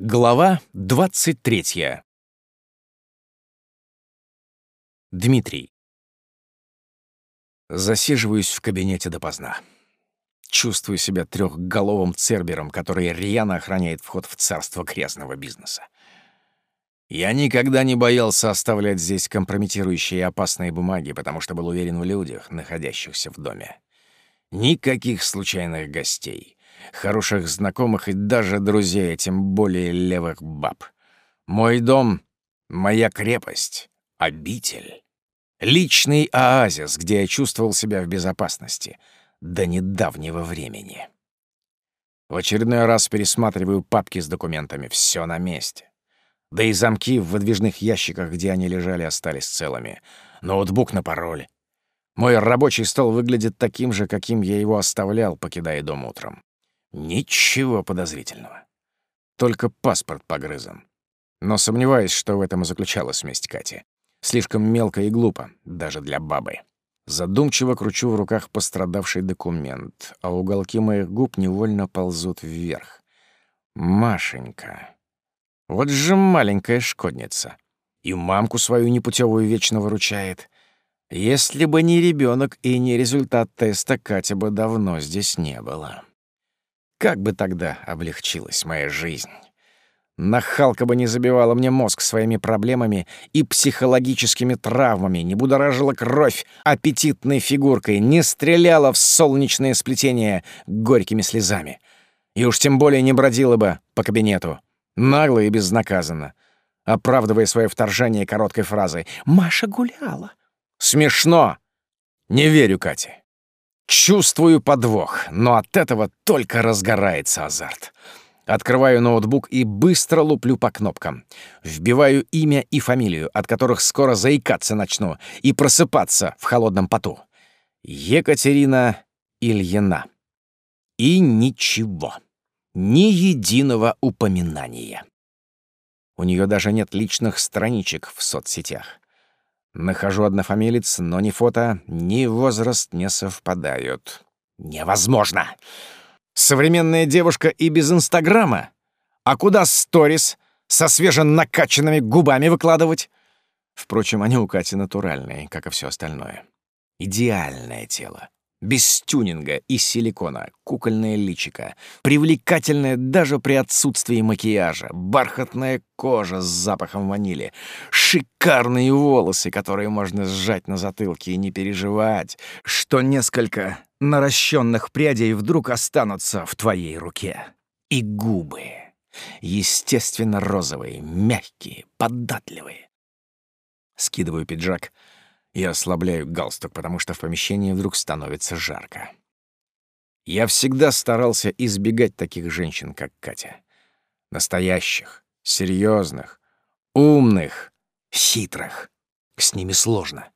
Глава 23. Дмитрий. Засиживаюсь в кабинете допоздна. Чувствую себя трехголовым цербером, который рьяно охраняет вход в царство грязного бизнеса. Я никогда не боялся оставлять здесь компрометирующие и опасные бумаги, потому что был уверен в людях, находящихся в доме. Никаких случайных гостей — хороших знакомых и даже друзей, тем более левых баб. Мой дом — моя крепость, обитель. Личный оазис, где я чувствовал себя в безопасности до недавнего времени. В очередной раз пересматриваю папки с документами. Все на месте. Да и замки в выдвижных ящиках, где они лежали, остались целыми. Ноутбук на пароль. Мой рабочий стол выглядит таким же, каким я его оставлял, покидая дом утром. Ничего подозрительного. Только паспорт погрызан. Но сомневаюсь, что в этом и заключалась месть Кати. Слишком мелко и глупо, даже для бабы. Задумчиво кручу в руках пострадавший документ, а уголки моих губ невольно ползут вверх. Машенька. Вот же маленькая шкодница. И мамку свою непутевую вечно выручает. Если бы не ребенок и не результат теста, Катя бы давно здесь не была. Как бы тогда облегчилась моя жизнь. Нахалка бы не забивала мне мозг своими проблемами и психологическими травмами, не будоражила кровь аппетитной фигуркой, не стреляла в солнечное сплетение горькими слезами. И уж тем более не бродила бы по кабинету. Нагло и безнаказанно. Оправдывая свое вторжение короткой фразой «Маша гуляла». «Смешно! Не верю Кате. Чувствую подвох, но от этого только разгорается азарт. Открываю ноутбук и быстро луплю по кнопкам. Вбиваю имя и фамилию, от которых скоро заикаться начну, и просыпаться в холодном поту. Екатерина Ильина. И ничего. Ни единого упоминания. У нее даже нет личных страничек в соцсетях. Нахожу однофамилец, но ни фото, ни возраст не совпадают. Невозможно! Современная девушка и без Инстаграма. А куда сторис со свеженакаченными губами выкладывать? Впрочем, они у Кати натуральные, как и все остальное. Идеальное тело без тюнинга и силикона, кукольное личико, привлекательное даже при отсутствии макияжа, бархатная кожа с запахом ванили, шикарные волосы, которые можно сжать на затылке и не переживать, что несколько наращенных прядей вдруг останутся в твоей руке. И губы, естественно, розовые, мягкие, податливые. Скидываю пиджак — и ослабляю галстук, потому что в помещении вдруг становится жарко. Я всегда старался избегать таких женщин, как Катя. Настоящих, серьезных, умных, хитрых. С ними сложно.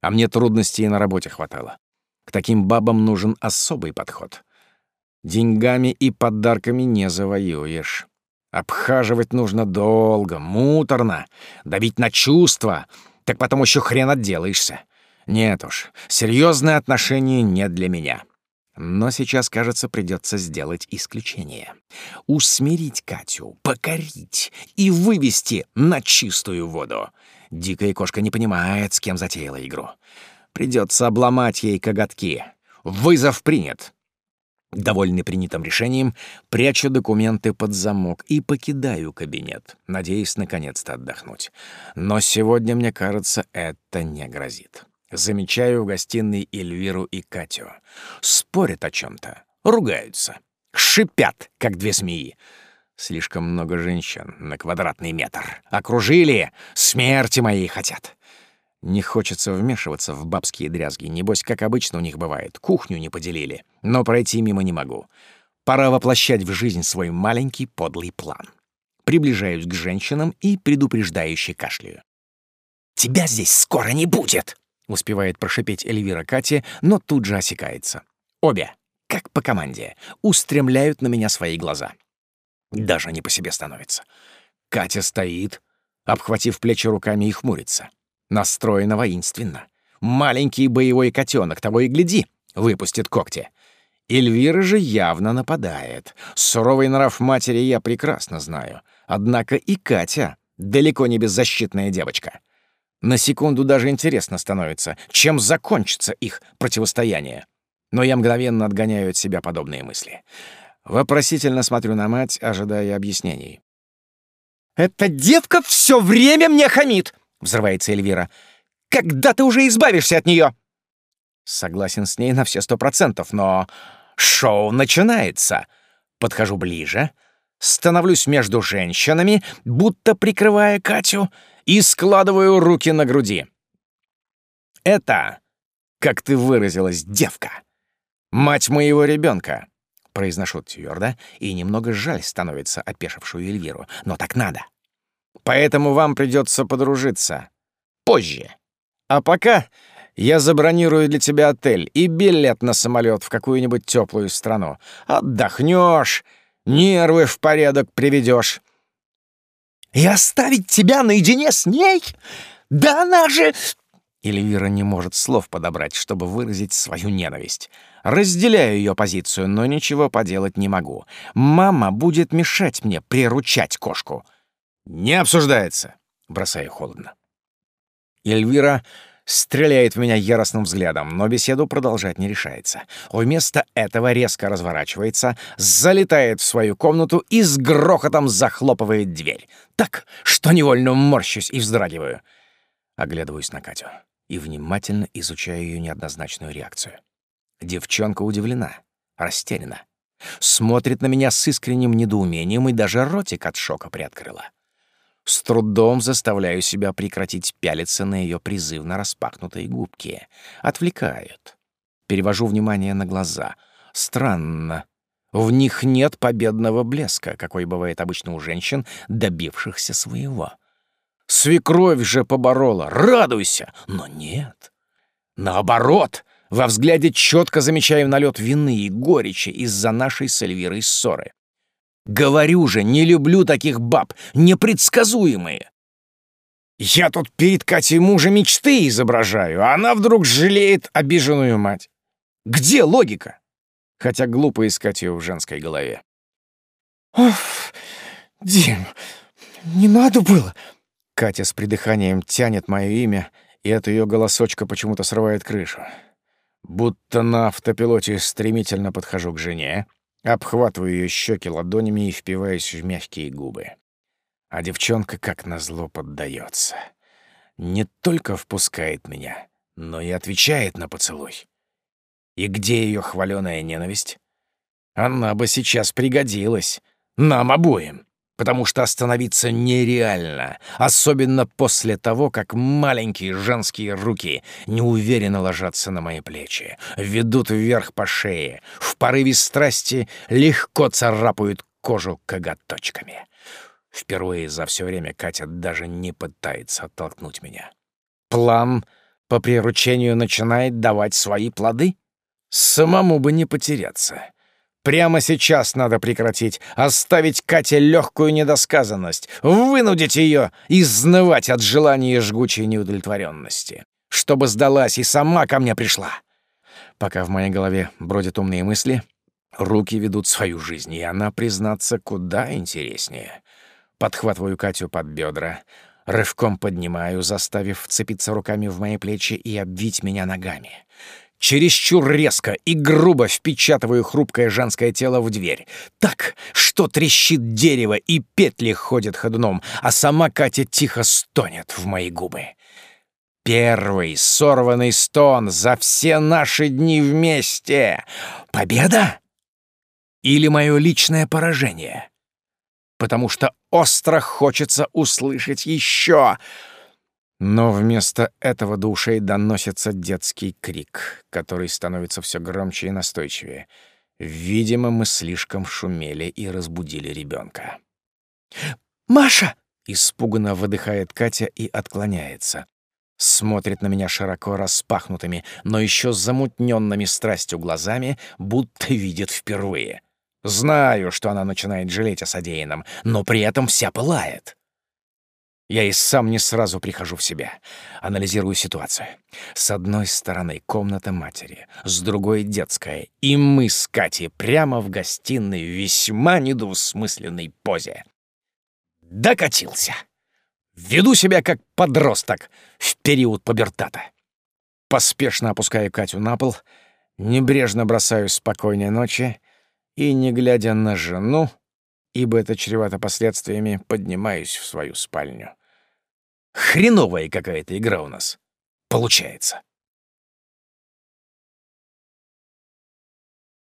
А мне трудностей и на работе хватало. К таким бабам нужен особый подход. Деньгами и подарками не завоюешь. Обхаживать нужно долго, муторно, давить на чувства — так потом еще хрен отделаешься. Нет уж, серьезные отношения не для меня. Но сейчас, кажется, придется сделать исключение. Усмирить Катю, покорить и вывести на чистую воду. Дикая кошка не понимает, с кем затеяла игру. Придется обломать ей коготки. Вызов принят довольный принятым решением, прячу документы под замок и покидаю кабинет, надеясь наконец-то отдохнуть. Но сегодня, мне кажется, это не грозит. Замечаю в гостиной Эльвиру и Катю. Спорят о чем-то, ругаются, шипят, как две змеи. Слишком много женщин на квадратный метр. Окружили, смерти моей хотят. Не хочется вмешиваться в бабские дрязги, небось, как обычно у них бывает, кухню не поделили, но пройти мимо не могу. Пора воплощать в жизнь свой маленький подлый план. Приближаюсь к женщинам и предупреждающе кашляю. «Тебя здесь скоро не будет!» — успевает прошипеть Эльвира Кате, но тут же осекается. Обе, как по команде, устремляют на меня свои глаза. Даже не по себе становится. Катя стоит, обхватив плечи руками и хмурится настроена воинственно. Маленький боевой котенок, того и гляди, выпустит когти. Эльвира же явно нападает. Суровый нрав матери я прекрасно знаю. Однако и Катя далеко не беззащитная девочка. На секунду даже интересно становится, чем закончится их противостояние. Но я мгновенно отгоняю от себя подобные мысли. Вопросительно смотрю на мать, ожидая объяснений. «Эта девка все время мне хамит!» — взрывается Эльвира. «Когда ты уже избавишься от нее?» Согласен с ней на все сто процентов, но шоу начинается. Подхожу ближе, становлюсь между женщинами, будто прикрывая Катю, и складываю руки на груди. «Это, как ты выразилась, девка, мать моего ребенка», — произношу твердо, и немного жаль становится опешившую Эльвиру, но так надо. Поэтому вам придется подружиться. Позже. А пока я забронирую для тебя отель и билет на самолет в какую-нибудь теплую страну. Отдохнешь, нервы в порядок приведешь. И оставить тебя наедине с ней? Да она же... Эльвира не может слов подобрать, чтобы выразить свою ненависть. Разделяю ее позицию, но ничего поделать не могу. Мама будет мешать мне приручать кошку. «Не обсуждается!» — бросаю холодно. Эльвира стреляет в меня яростным взглядом, но беседу продолжать не решается. Вместо этого резко разворачивается, залетает в свою комнату и с грохотом захлопывает дверь. Так, что невольно морщусь и вздрагиваю. Оглядываюсь на Катю и внимательно изучаю ее неоднозначную реакцию. Девчонка удивлена, растеряна. Смотрит на меня с искренним недоумением и даже ротик от шока приоткрыла. С трудом заставляю себя прекратить пялиться на ее призывно распахнутые губки. Отвлекают. Перевожу внимание на глаза. Странно. В них нет победного блеска, какой бывает обычно у женщин, добившихся своего. Свекровь же поборола. Радуйся! Но нет. Наоборот, во взгляде четко замечаю налет вины и горечи из-за нашей с Эльвирой ссоры. Говорю же, не люблю таких баб, непредсказуемые. Я тут перед Катей мужа мечты изображаю, а она вдруг жалеет обиженную мать. Где логика? Хотя глупо искать ее в женской голове. Оф, Дим, не надо было. Катя с придыханием тянет мое имя, и от ее голосочка почему-то срывает крышу. Будто на автопилоте стремительно подхожу к жене, Обхватываю ее щеки ладонями и впиваюсь в мягкие губы. А девчонка как назло поддается. Не только впускает меня, но и отвечает на поцелуй. И где ее хваленая ненависть? Она бы сейчас пригодилась. Нам обоим потому что остановиться нереально, особенно после того, как маленькие женские руки неуверенно ложатся на мои плечи, ведут вверх по шее, в порыве страсти легко царапают кожу коготочками. Впервые за все время Катя даже не пытается оттолкнуть меня. План по приручению начинает давать свои плоды? Самому бы не потеряться. Прямо сейчас надо прекратить, оставить Кате легкую недосказанность, вынудить ее изнывать от желания и жгучей неудовлетворенности, чтобы сдалась и сама ко мне пришла. Пока в моей голове бродят умные мысли, руки ведут свою жизнь, и она, признаться, куда интереснее. Подхватываю Катю под бедра, рывком поднимаю, заставив вцепиться руками в мои плечи и обвить меня ногами чересчур резко и грубо впечатываю хрупкое женское тело в дверь. Так, что трещит дерево и петли ходят ходуном, а сама Катя тихо стонет в мои губы. Первый сорванный стон за все наши дни вместе. Победа? Или мое личное поражение? Потому что остро хочется услышать еще. Но вместо этого до ушей доносится детский крик, который становится все громче и настойчивее. Видимо, мы слишком шумели и разбудили ребенка. «Маша!» — испуганно выдыхает Катя и отклоняется. Смотрит на меня широко распахнутыми, но еще замутненными страстью глазами, будто видит впервые. Знаю, что она начинает жалеть о содеянном, но при этом вся пылает. Я и сам не сразу прихожу в себя. Анализирую ситуацию. С одной стороны комната матери, с другой — детская. И мы с Катей прямо в гостиной в весьма недвусмысленной позе. Докатился. Веду себя как подросток в период пубертата. Поспешно опускаю Катю на пол, небрежно бросаю «спокойной ночи» и, не глядя на жену, ибо это чревато последствиями, поднимаюсь в свою спальню. Хреновая какая-то игра у нас получается.